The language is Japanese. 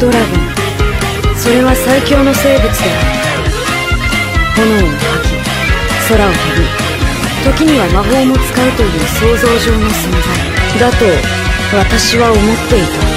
ドラゴン。それは最強の生物である。炎を吐き空を飛び時には魔法も使うという想像上の存在。だと私は思っていた。